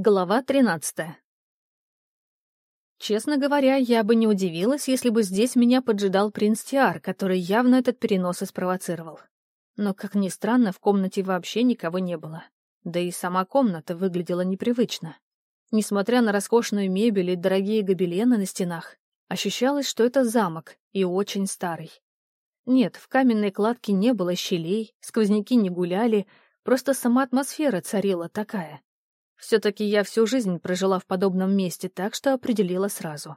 Глава 13 Честно говоря, я бы не удивилась, если бы здесь меня поджидал принц Тиар, который явно этот перенос и спровоцировал. Но, как ни странно, в комнате вообще никого не было. Да и сама комната выглядела непривычно. Несмотря на роскошную мебель и дорогие гобелены на стенах, ощущалось, что это замок, и очень старый. Нет, в каменной кладке не было щелей, сквозняки не гуляли, просто сама атмосфера царила такая, все-таки я всю жизнь прожила в подобном месте, так что определила сразу.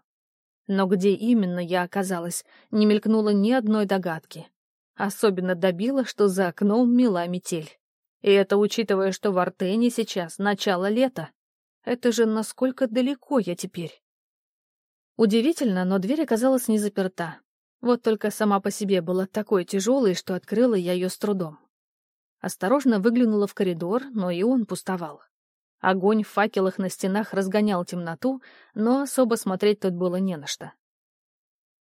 Но где именно я оказалась, не мелькнуло ни одной догадки. Особенно добило, что за окном мела метель. И это учитывая, что в Артене сейчас начало лета. Это же насколько далеко я теперь. Удивительно, но дверь оказалась не заперта. Вот только сама по себе была такой тяжелой, что открыла я ее с трудом. Осторожно выглянула в коридор, но и он пустовал. Огонь в факелах на стенах разгонял темноту, но особо смотреть тут было не на что.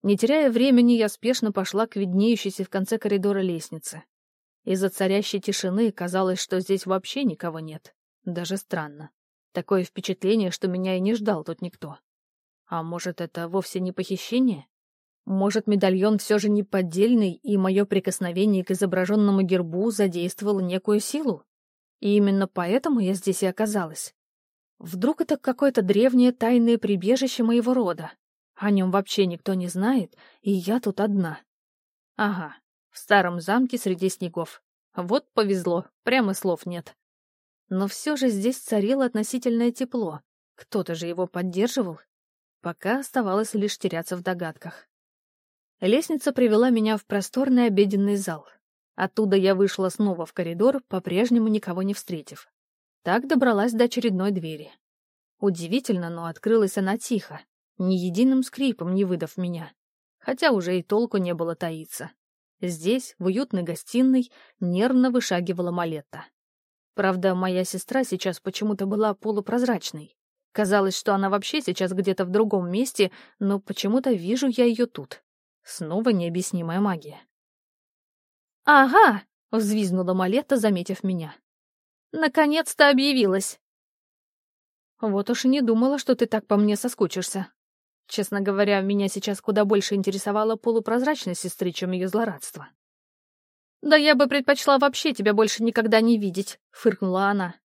Не теряя времени, я спешно пошла к виднеющейся в конце коридора лестнице. Из-за царящей тишины казалось, что здесь вообще никого нет. Даже странно. Такое впечатление, что меня и не ждал тут никто. А может, это вовсе не похищение? Может, медальон все же не поддельный, и мое прикосновение к изображенному гербу задействовало некую силу? И именно поэтому я здесь и оказалась. Вдруг это какое-то древнее тайное прибежище моего рода. О нем вообще никто не знает, и я тут одна. Ага, в старом замке среди снегов. Вот повезло, прямо слов нет. Но все же здесь царило относительное тепло. Кто-то же его поддерживал. Пока оставалось лишь теряться в догадках. Лестница привела меня в просторный обеденный зал. Оттуда я вышла снова в коридор, по-прежнему никого не встретив. Так добралась до очередной двери. Удивительно, но открылась она тихо, ни единым скрипом не выдав меня. Хотя уже и толку не было таиться. Здесь, в уютной гостиной, нервно вышагивала Малетта. Правда, моя сестра сейчас почему-то была полупрозрачной. Казалось, что она вообще сейчас где-то в другом месте, но почему-то вижу я ее тут. Снова необъяснимая магия. «Ага!» — взвизгнула Малета, заметив меня. «Наконец-то объявилась!» «Вот уж и не думала, что ты так по мне соскучишься. Честно говоря, меня сейчас куда больше интересовала полупрозрачность сестры, чем ее злорадство». «Да я бы предпочла вообще тебя больше никогда не видеть», — фыркнула она.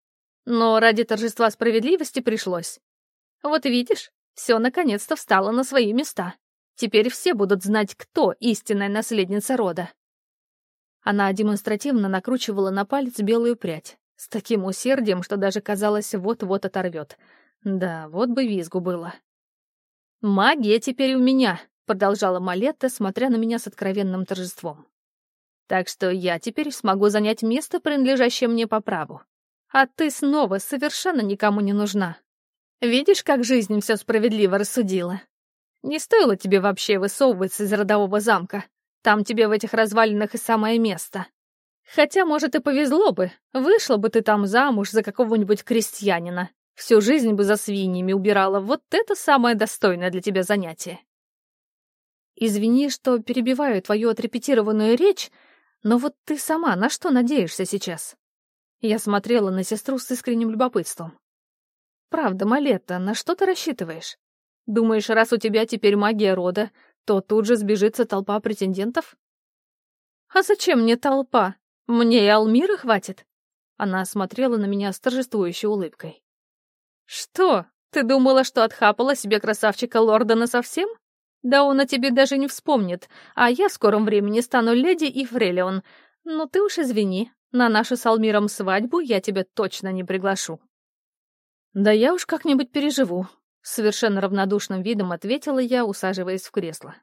«Но ради торжества справедливости пришлось. Вот видишь, все наконец-то встало на свои места. Теперь все будут знать, кто истинная наследница рода. Она демонстративно накручивала на палец белую прядь. С таким усердием, что даже казалось, вот-вот оторвет. Да, вот бы визгу было. «Магия теперь у меня», — продолжала Малетта, смотря на меня с откровенным торжеством. «Так что я теперь смогу занять место, принадлежащее мне по праву. А ты снова совершенно никому не нужна. Видишь, как жизнь все справедливо рассудила? Не стоило тебе вообще высовываться из родового замка. Там тебе в этих развалинах и самое место. Хотя, может, и повезло бы. Вышла бы ты там замуж за какого-нибудь крестьянина. Всю жизнь бы за свиньями убирала. Вот это самое достойное для тебя занятие. Извини, что перебиваю твою отрепетированную речь, но вот ты сама на что надеешься сейчас? Я смотрела на сестру с искренним любопытством. Правда, Малетта, на что ты рассчитываешь? Думаешь, раз у тебя теперь магия рода, то тут же сбежится толпа претендентов? «А зачем мне толпа? Мне и Алмира хватит?» Она смотрела на меня с торжествующей улыбкой. «Что, ты думала, что отхапала себе красавчика Лордона совсем? Да он о тебе даже не вспомнит, а я в скором времени стану леди и Фрелион. Ну ты уж извини, на нашу с Алмиром свадьбу я тебя точно не приглашу». «Да я уж как-нибудь переживу», Совершенно равнодушным видом ответила я, усаживаясь в кресло.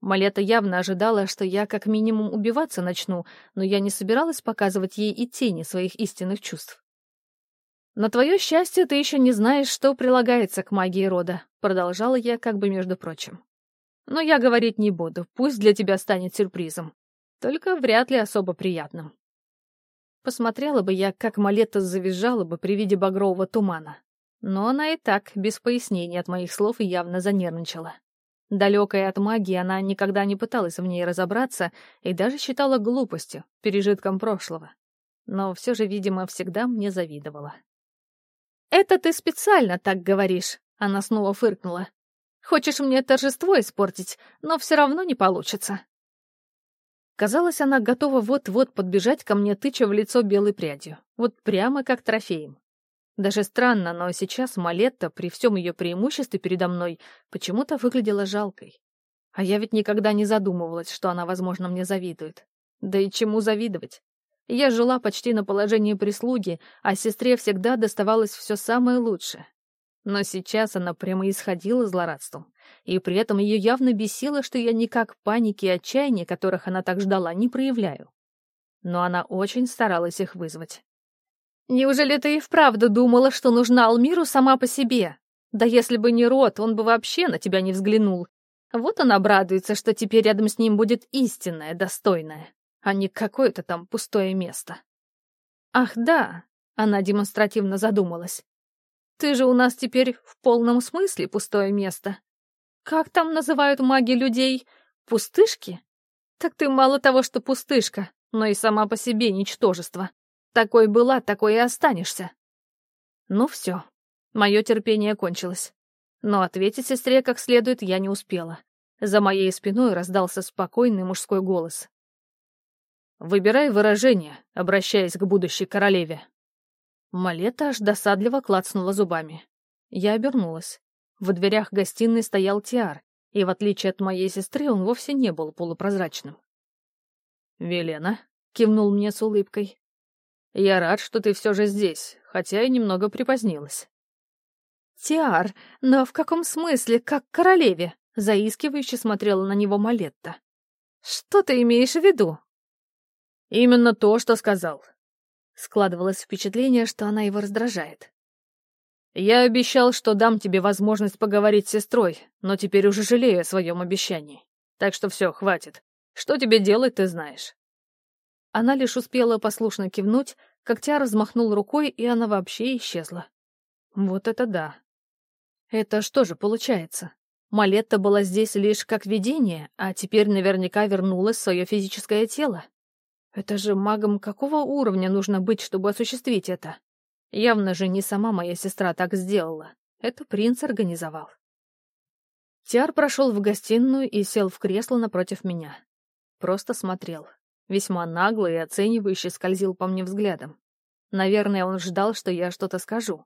Малета явно ожидала, что я как минимум убиваться начну, но я не собиралась показывать ей и тени своих истинных чувств. «На твое счастье, ты еще не знаешь, что прилагается к магии рода», — продолжала я как бы между прочим. «Но я говорить не буду, пусть для тебя станет сюрпризом. Только вряд ли особо приятным». Посмотрела бы я, как Малета завизжала бы при виде багрового тумана. Но она и так, без пояснений от моих слов, явно занервничала. Далекая от магии, она никогда не пыталась в ней разобраться и даже считала глупостью, пережитком прошлого. Но все же, видимо, всегда мне завидовала. «Это ты специально так говоришь», — она снова фыркнула. «Хочешь мне торжество испортить, но все равно не получится». Казалось, она готова вот-вот подбежать ко мне, тыча в лицо белой прядью. Вот прямо как трофеем. Даже странно, но сейчас Малетта, при всем ее преимуществе передо мной, почему-то выглядела жалкой. А я ведь никогда не задумывалась, что она, возможно, мне завидует. Да и чему завидовать? Я жила почти на положении прислуги, а сестре всегда доставалось все самое лучшее. Но сейчас она прямо исходила злорадством, и при этом ее явно бесило, что я никак паники и отчаяния, которых она так ждала, не проявляю. Но она очень старалась их вызвать. «Неужели ты и вправду думала, что нужна Алмиру сама по себе? Да если бы не Рот, он бы вообще на тебя не взглянул. Вот он обрадуется, что теперь рядом с ним будет истинное, достойное а не какое-то там пустое место. Ах, да, она демонстративно задумалась. Ты же у нас теперь в полном смысле пустое место. Как там называют маги людей? Пустышки? Так ты мало того, что пустышка, но и сама по себе ничтожество. Такой была, такой и останешься. Ну все, мое терпение кончилось. Но ответить сестре как следует я не успела. За моей спиной раздался спокойный мужской голос. Выбирай выражение, обращаясь к будущей королеве. Малета аж досадливо клацнула зубами. Я обернулась. В дверях гостиной стоял Тиар, и в отличие от моей сестры он вовсе не был полупрозрачным. «Велена», — кивнул мне с улыбкой, — «я рад, что ты все же здесь, хотя и немного припозднилась». «Тиар, но в каком смысле, как королеве?» — заискивающе смотрела на него Малетта. «Что ты имеешь в виду?» Именно то, что сказал. Складывалось впечатление, что она его раздражает. Я обещал, что дам тебе возможность поговорить с сестрой, но теперь уже жалею о своем обещании. Так что все, хватит. Что тебе делать, ты знаешь. Она лишь успела послушно кивнуть, как Тя размахнул рукой, и она вообще исчезла. Вот это да. Это что же получается? Малетта была здесь лишь как видение, а теперь наверняка вернулась в свое физическое тело. Это же магом какого уровня нужно быть, чтобы осуществить это? Явно же не сама моя сестра так сделала. Это принц организовал. Тиар прошел в гостиную и сел в кресло напротив меня. Просто смотрел. Весьма нагло и оценивающе скользил по мне взглядом. Наверное, он ждал, что я что-то скажу.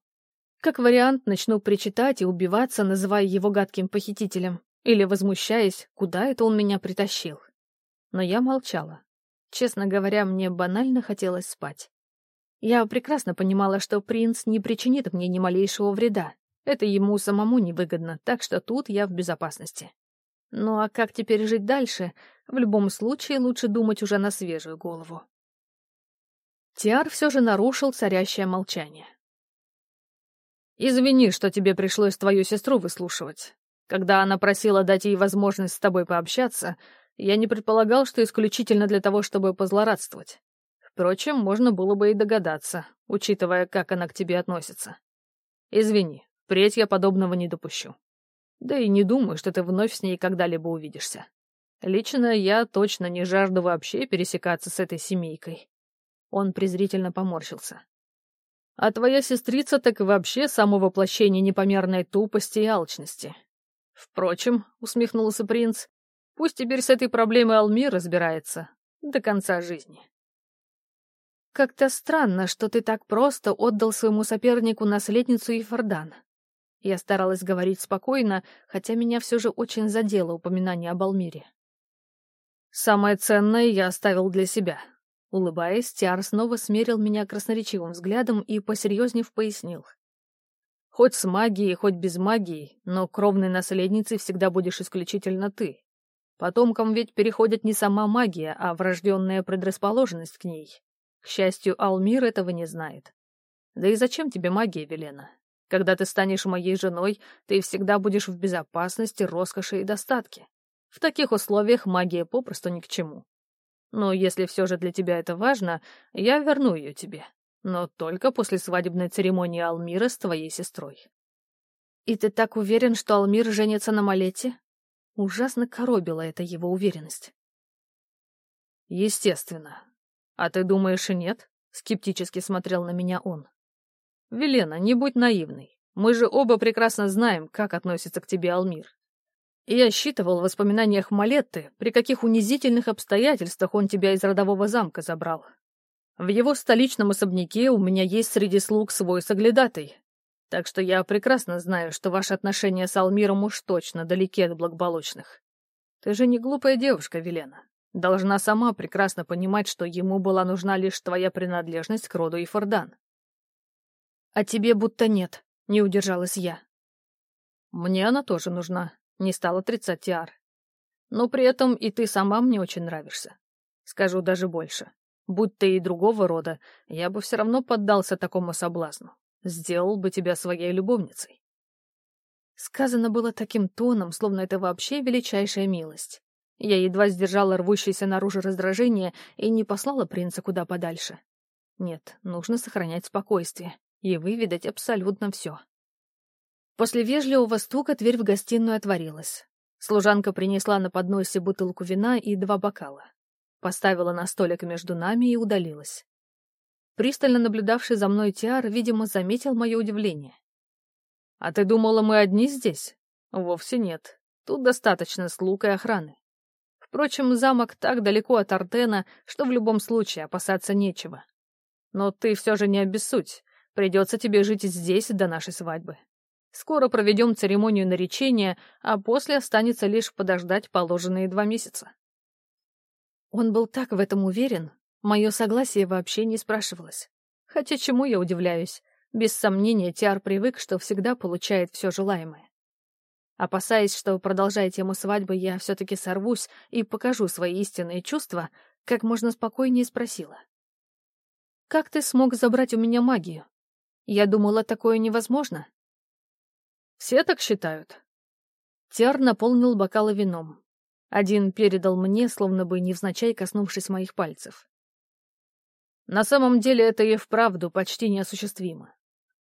Как вариант, начну причитать и убиваться, называя его гадким похитителем, или возмущаясь, куда это он меня притащил. Но я молчала, Честно говоря, мне банально хотелось спать. Я прекрасно понимала, что принц не причинит мне ни малейшего вреда. Это ему самому невыгодно, так что тут я в безопасности. Ну а как теперь жить дальше? В любом случае лучше думать уже на свежую голову. Тиар все же нарушил царящее молчание. «Извини, что тебе пришлось твою сестру выслушивать. Когда она просила дать ей возможность с тобой пообщаться, я не предполагал, что исключительно для того, чтобы позлорадствовать. Впрочем, можно было бы и догадаться, учитывая, как она к тебе относится. Извини, впредь я подобного не допущу. Да и не думаю, что ты вновь с ней когда-либо увидишься. Лично я точно не жажду вообще пересекаться с этой семейкой. Он презрительно поморщился. А твоя сестрица так и вообще само воплощение непомерной тупости и алчности. Впрочем, усмехнулся принц, Пусть теперь с этой проблемой Алмир разбирается до конца жизни. Как-то странно, что ты так просто отдал своему сопернику наследницу Ифордан. Я старалась говорить спокойно, хотя меня все же очень задело упоминание об Алмире. Самое ценное я оставил для себя. Улыбаясь, Тиар снова смерил меня красноречивым взглядом и, посерьезнев, пояснил. Хоть с магией, хоть без магии, но кровной наследницей всегда будешь исключительно ты. Потомкам ведь переходит не сама магия, а врожденная предрасположенность к ней. К счастью, Алмир этого не знает. Да и зачем тебе магия, Велена? Когда ты станешь моей женой, ты всегда будешь в безопасности, роскоши и достатке. В таких условиях магия попросту ни к чему. Но если все же для тебя это важно, я верну ее тебе. Но только после свадебной церемонии Алмира с твоей сестрой. И ты так уверен, что Алмир женится на Малете? Ужасно коробила эта его уверенность. «Естественно. А ты думаешь, и нет?» — скептически смотрел на меня он. Велена, не будь наивной. Мы же оба прекрасно знаем, как относится к тебе Алмир. Я считывал в воспоминаниях Малетты, при каких унизительных обстоятельствах он тебя из родового замка забрал. В его столичном особняке у меня есть среди слуг свой соглядатый. Так что я прекрасно знаю, что ваши отношения с Алмиром уж точно далеки от благополучных. Ты же не глупая девушка, Велена. Должна сама прекрасно понимать, что ему была нужна лишь твоя принадлежность к роду Ифордан. А тебе будто нет, не удержалась я. Мне она тоже нужна, не стал отрицать Тиар. Но при этом и ты сама мне очень нравишься. Скажу даже больше. Будь ты и другого рода, я бы все равно поддался такому соблазну. Сделал бы тебя своей любовницей. Сказано было таким тоном, словно это вообще величайшая милость. Я едва сдержала рвущееся наружу раздражение и не послала принца куда подальше. Нет, нужно сохранять спокойствие и выведать абсолютно все. После вежливого стука дверь в гостиную отворилась. Служанка принесла на подносе бутылку вина и два бокала. Поставила на столик между нами и удалилась. Пристально наблюдавший за мной Тиар, видимо, заметил мое удивление. «А ты думала, мы одни здесь?» «Вовсе нет. Тут достаточно слуг и охраны. Впрочем, замок так далеко от Артена, что в любом случае опасаться нечего. Но ты все же не обессудь. Придется тебе жить здесь до нашей свадьбы. Скоро проведем церемонию наречения, а после останется лишь подождать положенные два месяца. Он был так в этом уверен, мое согласие вообще не спрашивалось. Хотя чему я удивляюсь? Без сомнения, Тиар привык, что всегда получает все желаемое. Опасаясь, что, продолжая тему свадьбы, я все-таки сорвусь и покажу свои истинные чувства, как можно спокойнее спросила. «Как ты смог забрать у меня магию? Я думала, такое невозможно». Все так считают. Тиар наполнил бокалы вином. Один передал мне, словно бы невзначай коснувшись моих пальцев. На самом деле это и вправду почти неосуществимо.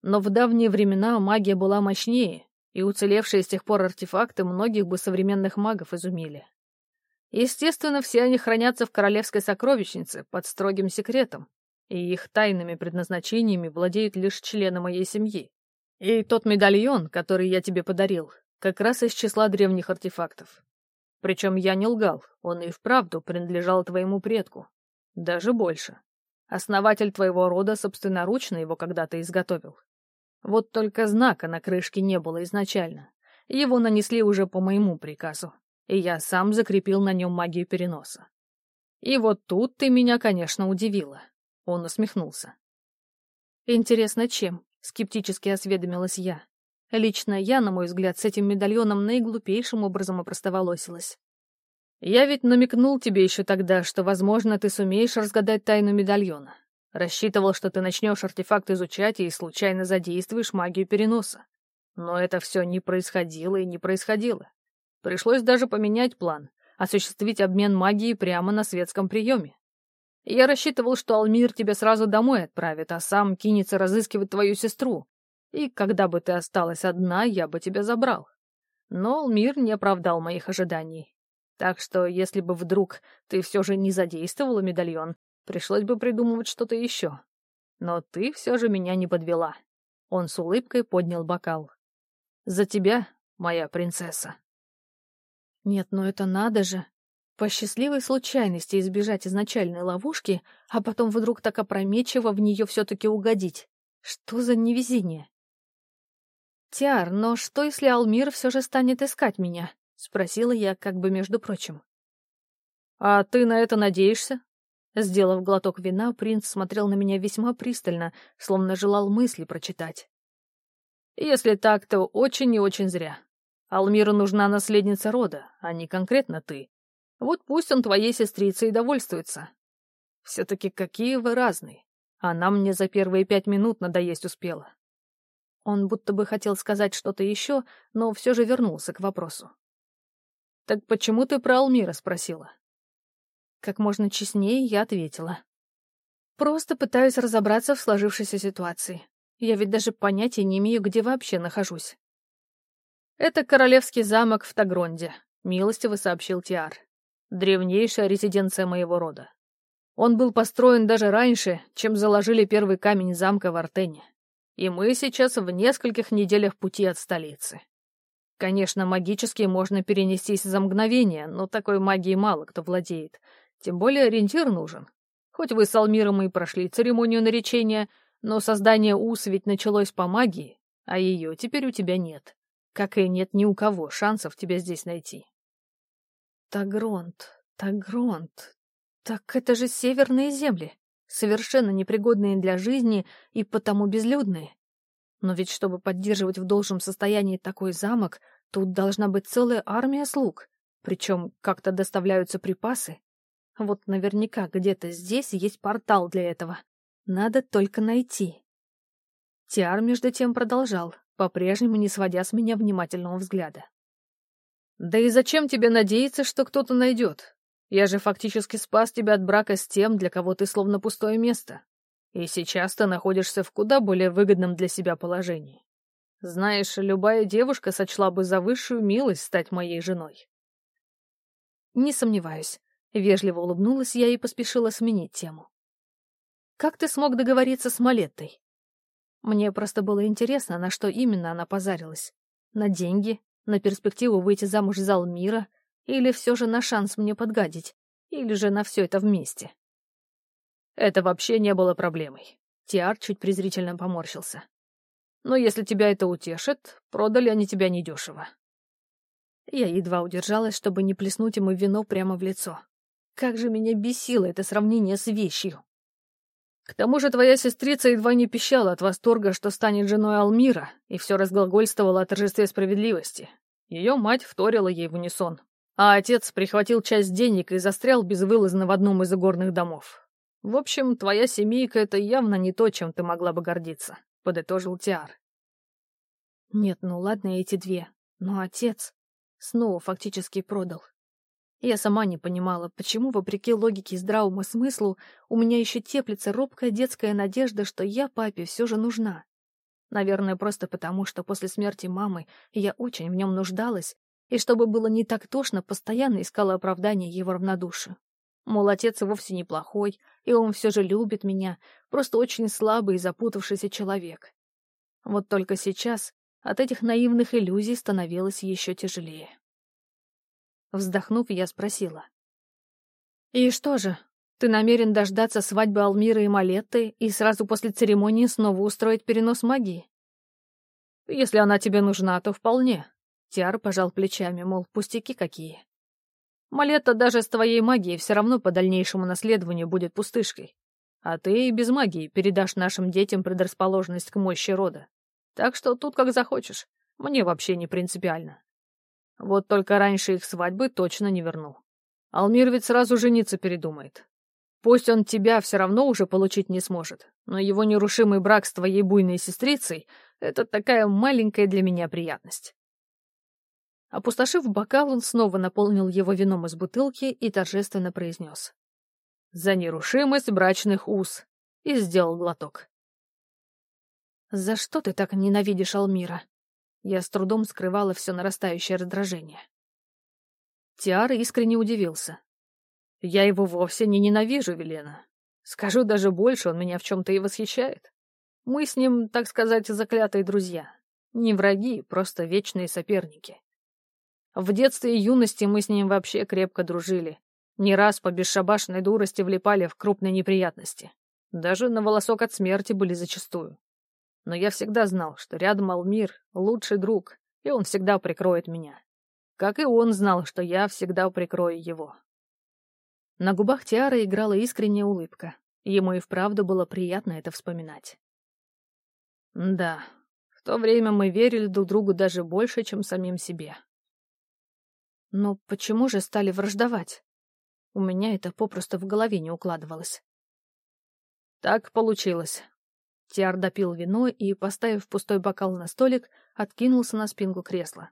Но в давние времена магия была мощнее, и уцелевшие с тех пор артефакты многих бы современных магов изумили. Естественно, все они хранятся в королевской сокровищнице под строгим секретом, и их тайными предназначениями владеют лишь члены моей семьи. И тот медальон, который я тебе подарил, как раз из числа древних артефактов. Причем я не лгал, он и вправду принадлежал твоему предку. Даже больше. Основатель твоего рода собственноручно его когда-то изготовил. Вот только знака на крышке не было изначально. Его нанесли уже по моему приказу, и я сам закрепил на нем магию переноса. И вот тут ты меня, конечно, удивила. Он усмехнулся. Интересно, чем? Скептически осведомилась я. Лично я, на мой взгляд, с этим медальоном наиглупейшим образом опростоволосилась. Я ведь намекнул тебе еще тогда, что, возможно, ты сумеешь разгадать тайну медальона. Рассчитывал, что ты начнешь артефакт изучать и случайно задействуешь магию переноса. Но это все не происходило и не происходило. Пришлось даже поменять план, осуществить обмен магией прямо на светском приеме. Я рассчитывал, что Алмир тебя сразу домой отправит, а сам кинется разыскивать твою сестру. И когда бы ты осталась одна, я бы тебя забрал. Но Алмир не оправдал моих ожиданий. Так что, если бы вдруг ты все же не задействовала медальон, пришлось бы придумывать что-то еще. Но ты все же меня не подвела. Он с улыбкой поднял бокал. За тебя, моя принцесса. Нет, ну это надо же. По счастливой случайности избежать изначальной ловушки, а потом вдруг так опрометчиво в нее все-таки угодить. Что за невезение? «Тиар, но что, если Алмир все же станет искать меня?» — спросила я, как бы между прочим. «А ты на это надеешься?» Сделав глоток вина, принц смотрел на меня весьма пристально, словно желал мысли прочитать. «Если так, то очень и очень зря. Алмиру нужна наследница рода, а не конкретно ты. Вот пусть он твоей сестрицей и довольствуется. Все-таки какие вы разные. Она мне за первые пять минут надоесть успела. Он будто бы хотел сказать что-то еще, но все же вернулся к вопросу. «Так почему ты про Алмира спросила?» Как можно честнее я ответила. «Просто пытаюсь разобраться в сложившейся ситуации. Я ведь даже понятия не имею, где вообще нахожусь». «Это королевский замок в Тагронде», — милостиво сообщил Тиар древнейшая резиденция моего рода. Он был построен даже раньше, чем заложили первый камень замка в Артене. и мы сейчас в нескольких неделях пути от столицы. Конечно, магически можно перенестись за мгновение, но такой магией мало кто владеет. Тем более ориентир нужен. Хоть вы с Алмиром и прошли церемонию наречения, но создание ус ведь началось по магии, а ее теперь у тебя нет. Как и нет ни у кого шансов тебя здесь найти. Тагронт, Тагронт. Так это же северные земли, совершенно непригодные для жизни и потому безлюдные. Но ведь чтобы поддерживать в должном состоянии такой замок, тут должна быть целая армия слуг. Причем как-то доставляются припасы. Вот наверняка где-то здесь есть портал для этого. Надо только найти. Тиар между тем продолжал, по-прежнему не сводя с меня внимательного взгляда. «Да и зачем тебе надеяться, что кто-то найдет? Я же фактически спас тебя от брака с тем, для кого ты словно пустое место. И сейчас ты находишься в куда более выгодном для себя положении. Знаешь, любая девушка сочла бы за высшую милость стать моей женой». «Не сомневаюсь», — вежливо улыбнулась я и поспешила сменить тему. «Как ты смог договориться с Малеттой?» Мне просто было интересно, на что именно она позарилась. На деньги, на перспективу выйти замуж за Алмира, или все же на шанс мне подгадить, или же на все это вместе. Это вообще не было проблемой. Тиар чуть презрительно поморщился. Но если тебя это утешит, продали они тебя недешево. Я едва удержалась, чтобы не плеснуть ему вино прямо в лицо. Как же меня бесило это сравнение с вещью. К тому же твоя сестрица едва не пищала от восторга, что станет женой Алмира, и все разглагольствовала о торжестве справедливости. Ее мать вторила ей в унисон. А отец прихватил часть денег и застрял безвылазно в одном из игорных домов. В общем, твоя семейка — это явно не то, чем ты могла бы гордиться, — подытожил Тиар. Нет, ну ладно эти две, но отец снова фактически продал. Я сама не понимала, почему, вопреки логике и здравому смыслу, у меня еще теплится робкая детская надежда, что я папе все же нужна. Наверное, просто потому, что после смерти мамы я очень в нем нуждалась, и чтобы было не так тошно, постоянно искала оправдание его равнодушию. Мол, отец вовсе неплохой, и он все же любит меня, просто очень слабый и запутавшийся человек. Вот только сейчас от этих наивных иллюзий становилось еще тяжелее. Вздохнув, я спросила. «И что же, ты намерен дождаться свадьбы Алмира и Малетты и сразу после церемонии снова устроить перенос магии?» «Если она тебе нужна, то вполне». Тиар пожал плечами, мол, пустяки какие. Малетта даже с твоей магией все равно по дальнейшему наследованию будет пустышкой. А ты и без магии передашь нашим детям предрасположенность к мощи рода. Так что тут как захочешь. Мне вообще не принципиально. Вот только раньше их свадьбы точно не верну. Алмир ведь сразу жениться передумает. Пусть он тебя все равно уже получить не сможет, но его нерушимый брак с твоей буйной сестрицей — это такая маленькая для меня приятность. Опустошив бокал, он снова наполнил его вином из бутылки и торжественно произнес. «За нерушимость брачных уз!» и сделал глоток. «За что ты так ненавидишь Алмира?» Я с трудом скрывала все нарастающее раздражение. Тиар искренне удивился. «Я его вовсе не ненавижу, Велена. Скажу даже больше, он меня в чем-то и восхищает. Мы с ним, так сказать, заклятые друзья. Не враги, просто вечные соперники. В детстве и юности мы с ним вообще крепко дружили. Не раз по бесшабашной дурости влипали в крупные неприятности. Даже на волосок от смерти были зачастую. Но я всегда знал, что рядом Алмир — лучший друг, и он всегда прикроет меня. Как и он знал, что я всегда прикрою его. На губах Тиары играла искренняя улыбка. Ему и вправду было приятно это вспоминать. Да, в то время мы верили друг другу даже больше, чем самим себе. Но почему же стали враждовать? У меня это попросту в голове не укладывалось. Так получилось. Тиар допил вино и, поставив пустой бокал на столик, откинулся на спинку кресла.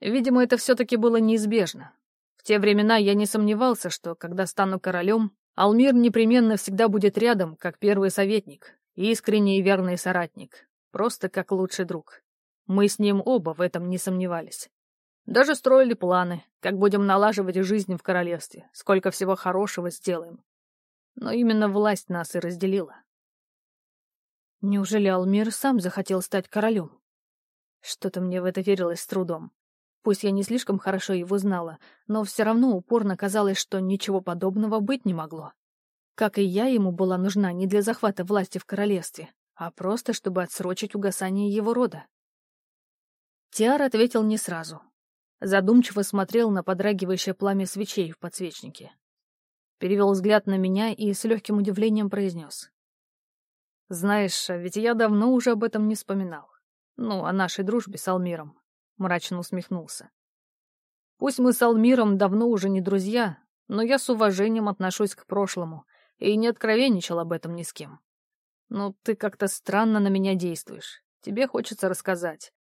Видимо, это все-таки было неизбежно. В те времена я не сомневался, что, когда стану королем, Алмир непременно всегда будет рядом, как первый советник, искренний и верный соратник, просто как лучший друг. Мы с ним оба в этом не сомневались. Даже строили планы, как будем налаживать жизнь в королевстве, сколько всего хорошего сделаем. Но именно власть нас и разделила. Неужели Алмир сам захотел стать королем? Что-то мне в это верилось с трудом. Пусть я не слишком хорошо его знала, но все равно упорно казалось, что ничего подобного быть не могло. Как и я ему была нужна не для захвата власти в королевстве, а просто чтобы отсрочить угасание его рода. Тиар ответил не сразу. Задумчиво смотрел на подрагивающее пламя свечей в подсвечнике. Перевел взгляд на меня и с легким удивлением произнес. «Знаешь, ведь я давно уже об этом не вспоминал. Ну, о нашей дружбе с Алмиром. — мрачно усмехнулся. «Пусть мы с Алмиром давно уже не друзья, но я с уважением отношусь к прошлому и не откровенничал об этом ни с кем. Но ты как-то странно на меня действуешь. Тебе хочется рассказать.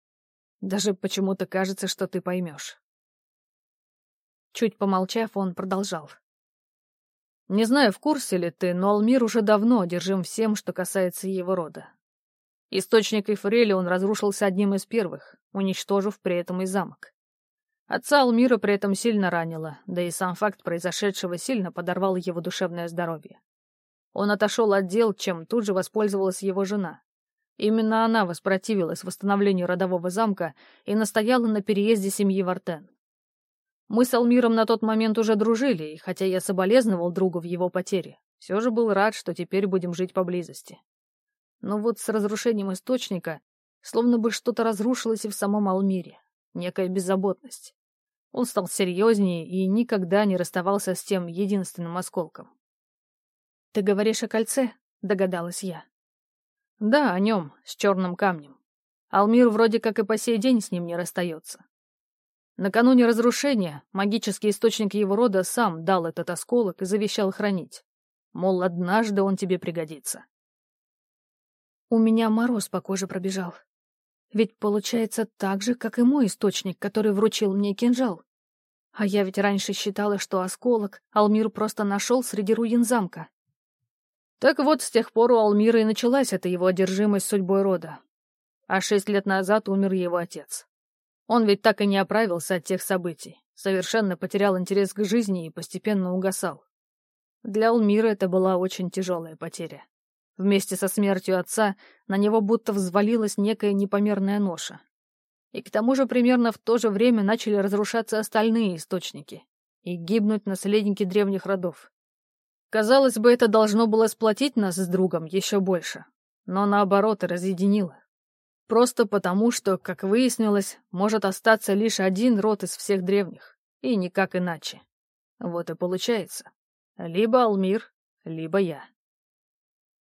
Даже почему-то кажется, что ты поймешь». Чуть помолчав, он продолжал. «Не знаю, в курсе ли ты, но Алмир уже давно одержим всем, что касается его рода. Источник Эйфрели он разрушился одним из первых, уничтожив при этом и замок. Отца Алмира при этом сильно ранило, да и сам факт произошедшего сильно подорвал его душевное здоровье. Он отошел от дел, чем тут же воспользовалась его жена. Именно она воспротивилась восстановлению родового замка и настояла на переезде семьи в Артен. Мы с Алмиром на тот момент уже дружили, и хотя я соболезновал другу в его потере, все же был рад, что теперь будем жить поблизости. Но вот с разрушением источника словно бы что-то разрушилось и в самом Алмире. Некая беззаботность. Он стал серьезнее и никогда не расставался с тем единственным осколком. «Ты говоришь о кольце?» — догадалась я. «Да, о нем, с черным камнем. Алмир вроде как и по сей день с ним не расстается. Накануне разрушения магический источник его рода сам дал этот осколок и завещал хранить. Мол, однажды он тебе пригодится. У меня мороз по коже пробежал. Ведь получается так же, как и мой источник, который вручил мне кинжал. А я ведь раньше считала, что осколок Алмир просто нашел среди руин замка. Так вот, с тех пор у Алмира и началась эта его одержимость судьбой рода. А шесть лет назад умер его отец. Он ведь так и не оправился от тех событий, совершенно потерял интерес к жизни и постепенно угасал. Для Алмира это была очень тяжелая потеря. Вместе со смертью отца на него будто взвалилась некая непомерная ноша. И к тому же примерно в то же время начали разрушаться остальные источники и гибнуть наследники древних родов. Казалось бы, это должно было сплотить нас с другом еще больше, но наоборот разъединило. Просто потому, что, как выяснилось, может остаться лишь один род из всех древних, и никак иначе. Вот и получается. Либо Алмир, либо я.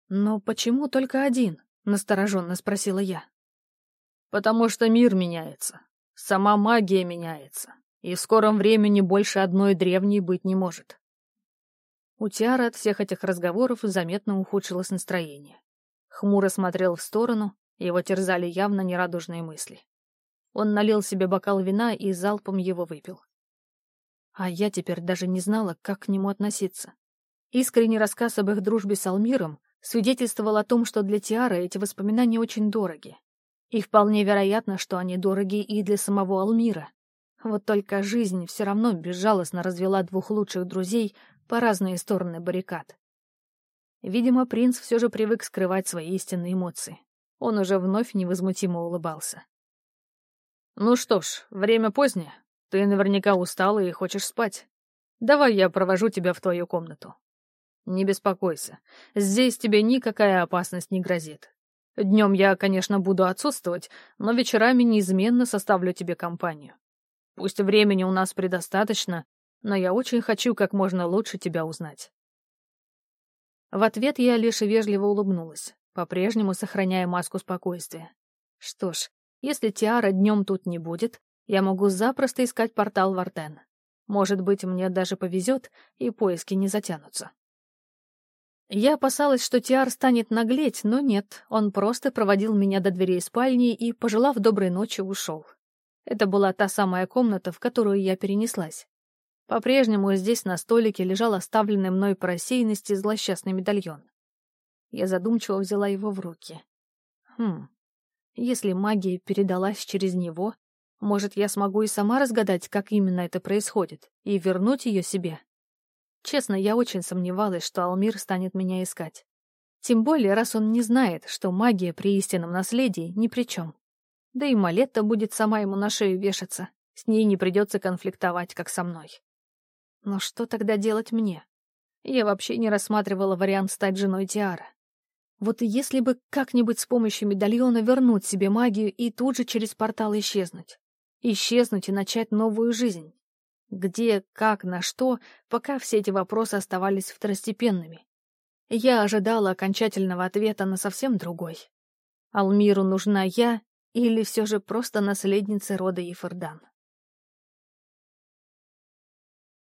«Но почему только один?» — настороженно спросила я. «Потому что мир меняется. Сама магия меняется. И в скором времени больше одной древней быть не может». У Тиара от всех этих разговоров заметно ухудшилось настроение. Хмуро смотрел в сторону, его терзали явно нерадужные мысли. Он налил себе бокал вина и залпом его выпил. А я теперь даже не знала, как к нему относиться. Искренний рассказ об их дружбе с Алмиром свидетельствовал о том, что для Тиары эти воспоминания очень дороги. И вполне вероятно, что они дороги и для самого Алмира. Вот только жизнь все равно безжалостно развела двух лучших друзей по разные стороны баррикад. Видимо, принц все же привык скрывать свои истинные эмоции. Он уже вновь невозмутимо улыбался. «Ну что ж, время позднее. Ты наверняка устала и хочешь спать. Давай я провожу тебя в твою комнату. «Не беспокойся. Здесь тебе никакая опасность не грозит. Днем я, конечно, буду отсутствовать, но вечерами неизменно составлю тебе компанию. Пусть времени у нас предостаточно, но я очень хочу как можно лучше тебя узнать». В ответ я лишь вежливо улыбнулась, по-прежнему сохраняя маску спокойствия. Что ж, если Тиара днем тут не будет, я могу запросто искать портал в Артен. Может быть, мне даже повезет, и поиски не затянутся. Я опасалась, что Тиар станет наглеть, но нет, он просто проводил меня до дверей спальни и, пожелав доброй ночи, ушел. Это была та самая комната, в которую я перенеслась. По-прежнему здесь на столике лежал оставленный мной по рассеянности злосчастный медальон. Я задумчиво взяла его в руки. Хм, если магия передалась через него, может, я смогу и сама разгадать, как именно это происходит, и вернуть ее себе? Честно, я очень сомневалась, что Алмир станет меня искать. Тем более, раз он не знает, что магия при истинном наследии ни при чем. Да и Малетта будет сама ему на шею вешаться. С ней не придется конфликтовать, как со мной. Но что тогда делать мне? Я вообще не рассматривала вариант стать женой Тиара. Вот если бы как-нибудь с помощью медальона вернуть себе магию и тут же через портал исчезнуть. Исчезнуть и начать новую жизнь. Где, как, на что, пока все эти вопросы оставались второстепенными. Я ожидала окончательного ответа на совсем другой. Алмиру нужна я или все же просто наследница рода Ефордан?